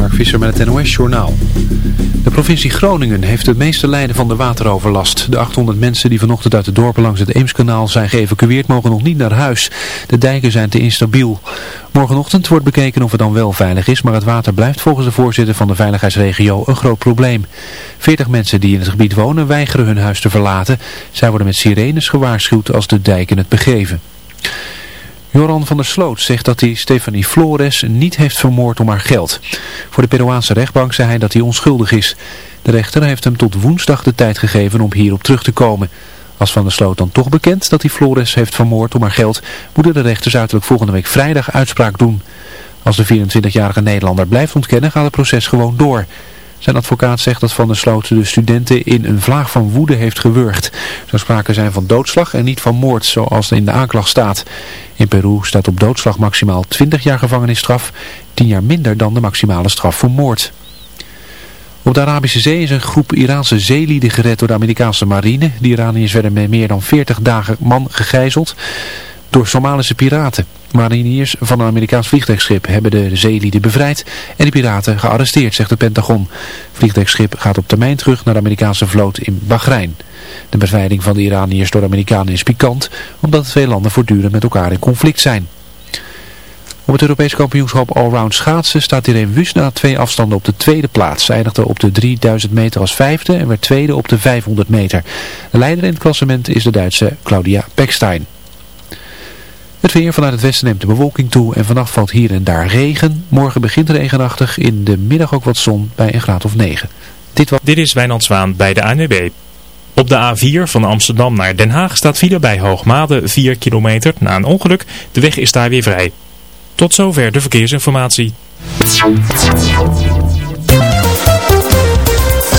Mark Visser met het NOS Journaal. De provincie Groningen heeft het meeste lijden van de wateroverlast. De 800 mensen die vanochtend uit de dorpen langs het Eemskanaal zijn geëvacueerd mogen nog niet naar huis. De dijken zijn te instabiel. Morgenochtend wordt bekeken of het dan wel veilig is, maar het water blijft volgens de voorzitter van de veiligheidsregio een groot probleem. 40 mensen die in het gebied wonen weigeren hun huis te verlaten. Zij worden met sirenes gewaarschuwd als de dijken het begeven. Joran van der Sloot zegt dat hij Stefanie Flores niet heeft vermoord om haar geld. Voor de Peruaanse rechtbank zei hij dat hij onschuldig is. De rechter heeft hem tot woensdag de tijd gegeven om hierop terug te komen. Als Van der Sloot dan toch bekend dat hij Flores heeft vermoord om haar geld, moeten de rechters uiterlijk volgende week vrijdag uitspraak doen. Als de 24-jarige Nederlander blijft ontkennen, gaat het proces gewoon door. Zijn advocaat zegt dat Van der Sloot de studenten in een vlaag van woede heeft gewurgd. Zo sprake zijn van doodslag en niet van moord, zoals in de aanklacht staat. In Peru staat op doodslag maximaal 20 jaar gevangenisstraf, 10 jaar minder dan de maximale straf voor moord. Op de Arabische Zee is een groep Iraanse zeelieden gered door de Amerikaanse marine. De Iraniërs werden met meer dan 40 dagen man gegijzeld door Somalische piraten. Mariniers van een Amerikaans vliegtuigschip hebben de zeelieden bevrijd en de piraten gearresteerd, zegt het Pentagon. Het vliegtuigschip gaat op termijn terug naar de Amerikaanse vloot in Bahrein. De bevrijding van de Iraniërs door de Amerikanen is pikant, omdat de twee landen voortdurend met elkaar in conflict zijn. Op het Europees kampioenschap Allround schaatsen staat Irene Wüst na twee afstanden op de tweede plaats. Ze eindigde op de 3000 meter als vijfde en werd tweede op de 500 meter. De leider in het klassement is de Duitse Claudia Peckstein. Het weer vanuit het westen neemt de bewolking toe en vannacht valt hier en daar regen. Morgen begint regenachtig, in de middag ook wat zon bij een graad of 9. Dit, was... Dit is Wijnand Zwaan bij de ANWB. Op de A4 van Amsterdam naar Den Haag staat file bij Hoogmade 4 kilometer na een ongeluk. De weg is daar weer vrij. Tot zover de verkeersinformatie.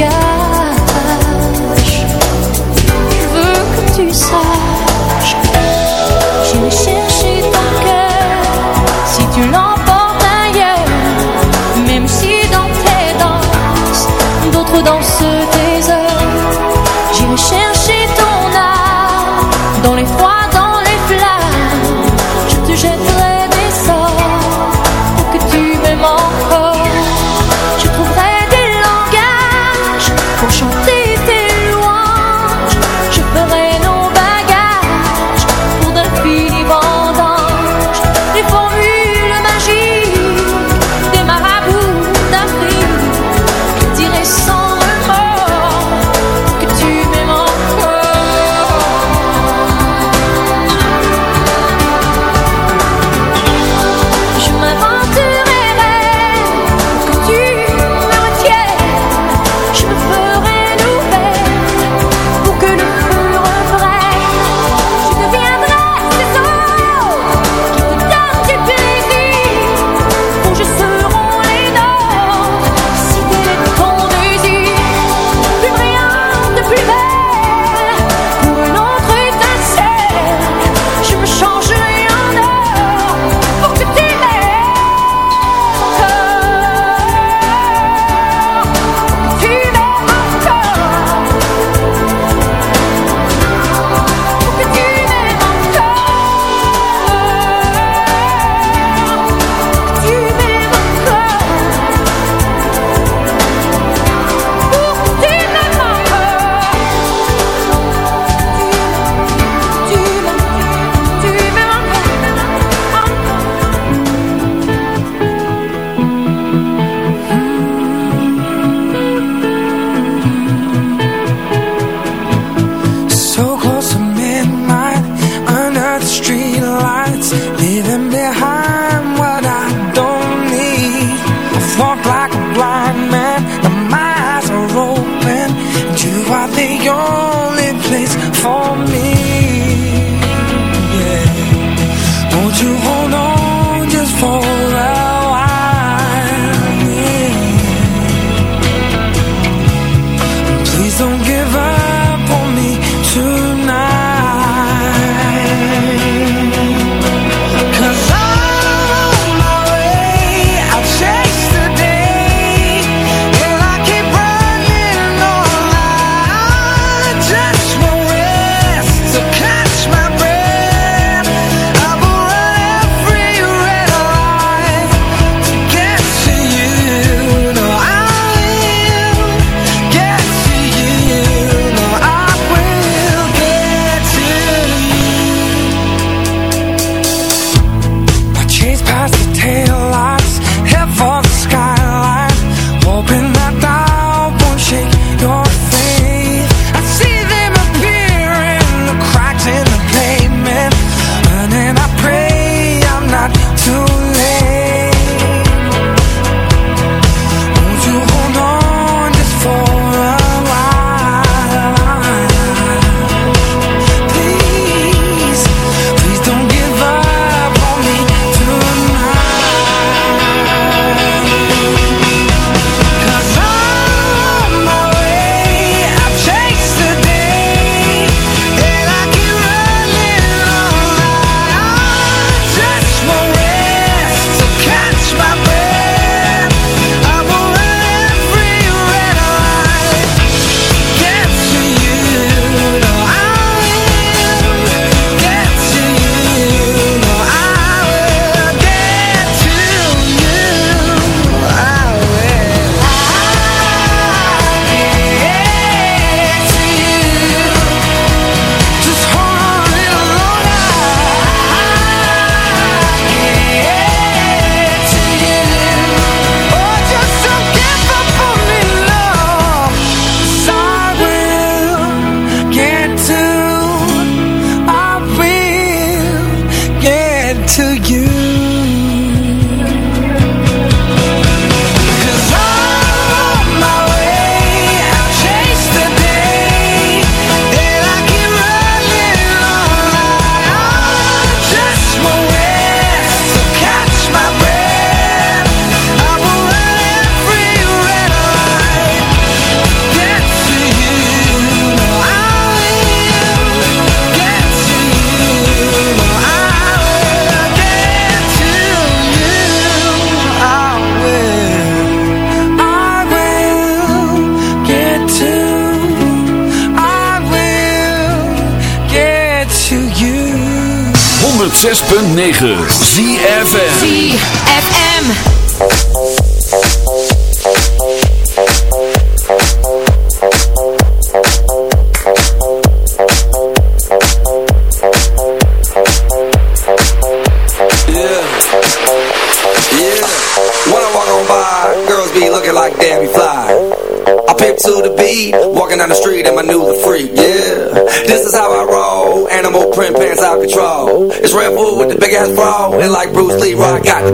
Yeah.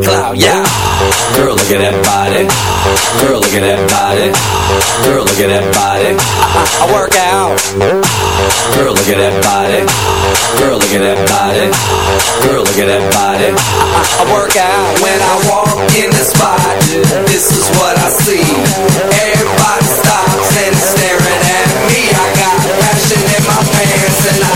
Clout. Yeah. Girl, look at that body. Girl, look at that body. Girl, look at that body. I, I, work out. Girl, look at that body. Girl, look at that body. Girl, look at that body. I, I, work out when I walk in the spot. This is what I see. Everybody stops and staring at me. I got passion in my pants and I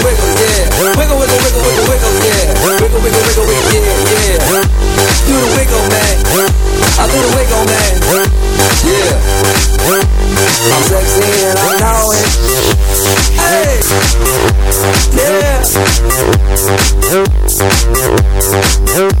The wiggle, man. Yeah. I'm sexy and I know it. Hey. Yeah.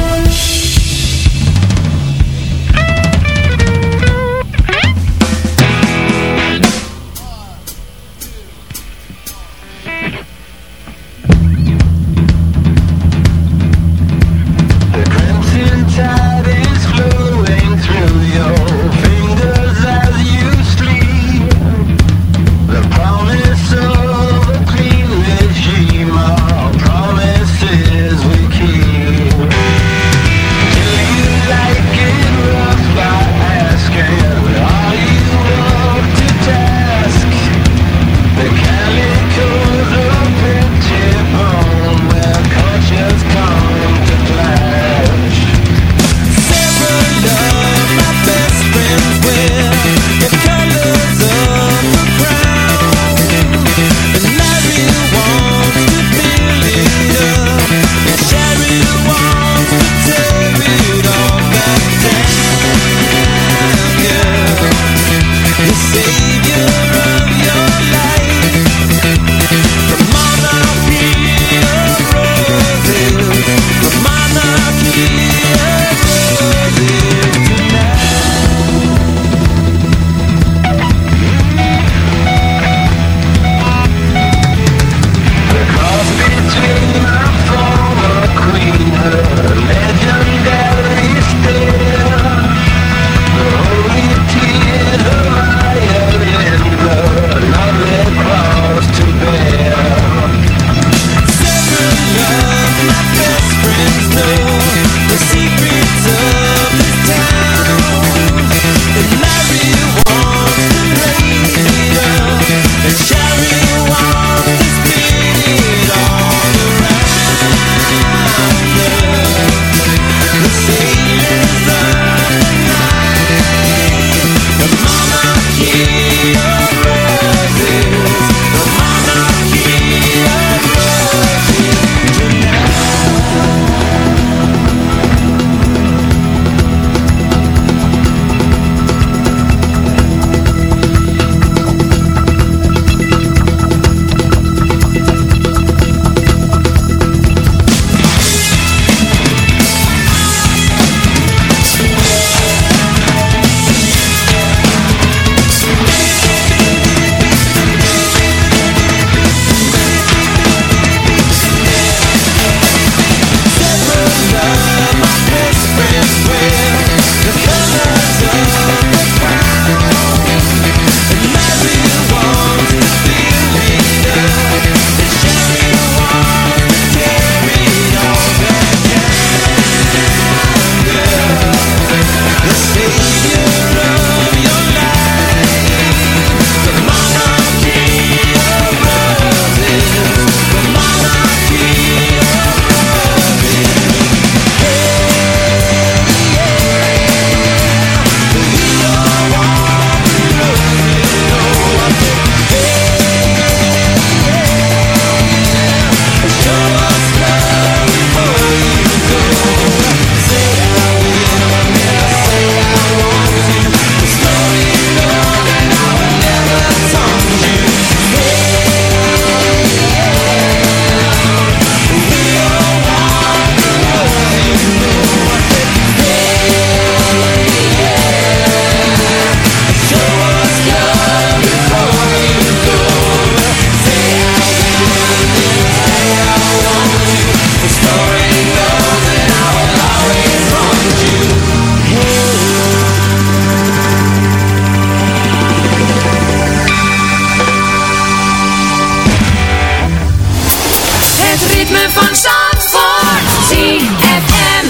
ritme van Zandvoort. ZFM.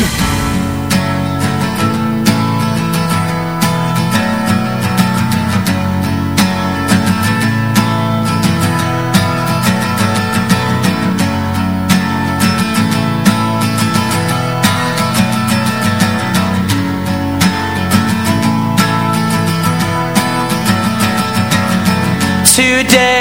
Today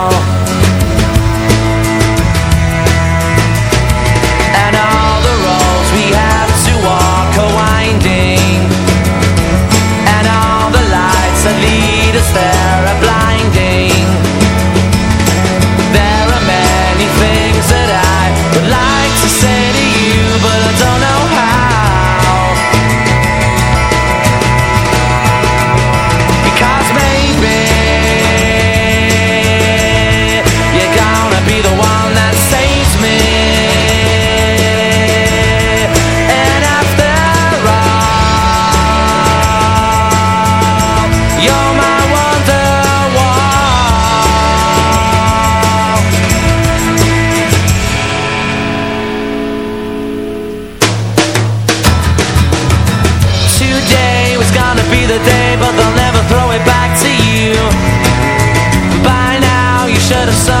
Set aside.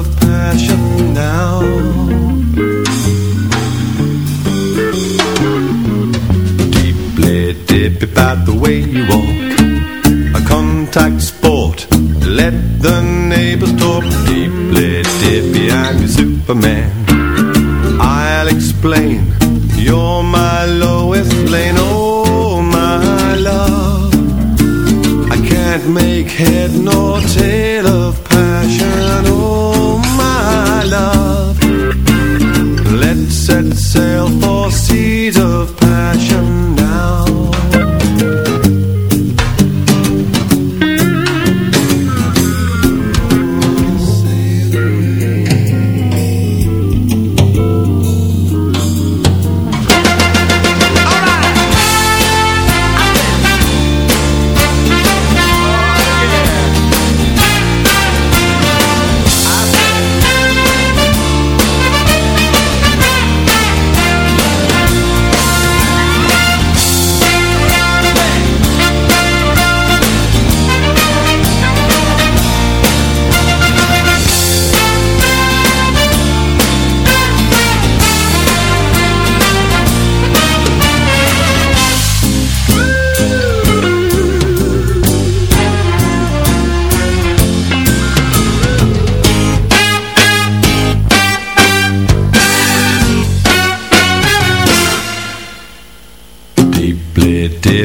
the way you walk. A contact sport Let the neighbors talk. Deeply dip behind you Superman. I'll explain You're my lowest lane. Oh my love I can't make head nor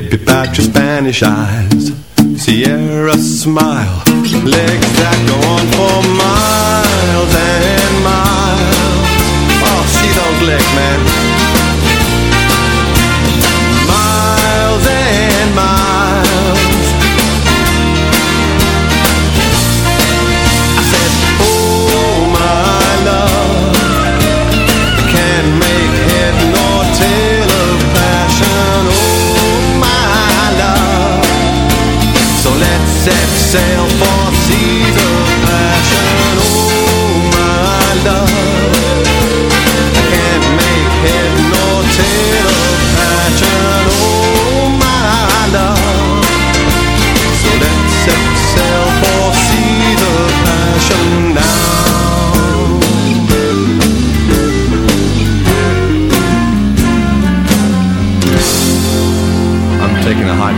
It peeped out your Spanish eyes. Sierra smile. Legs that go on for miles. sail for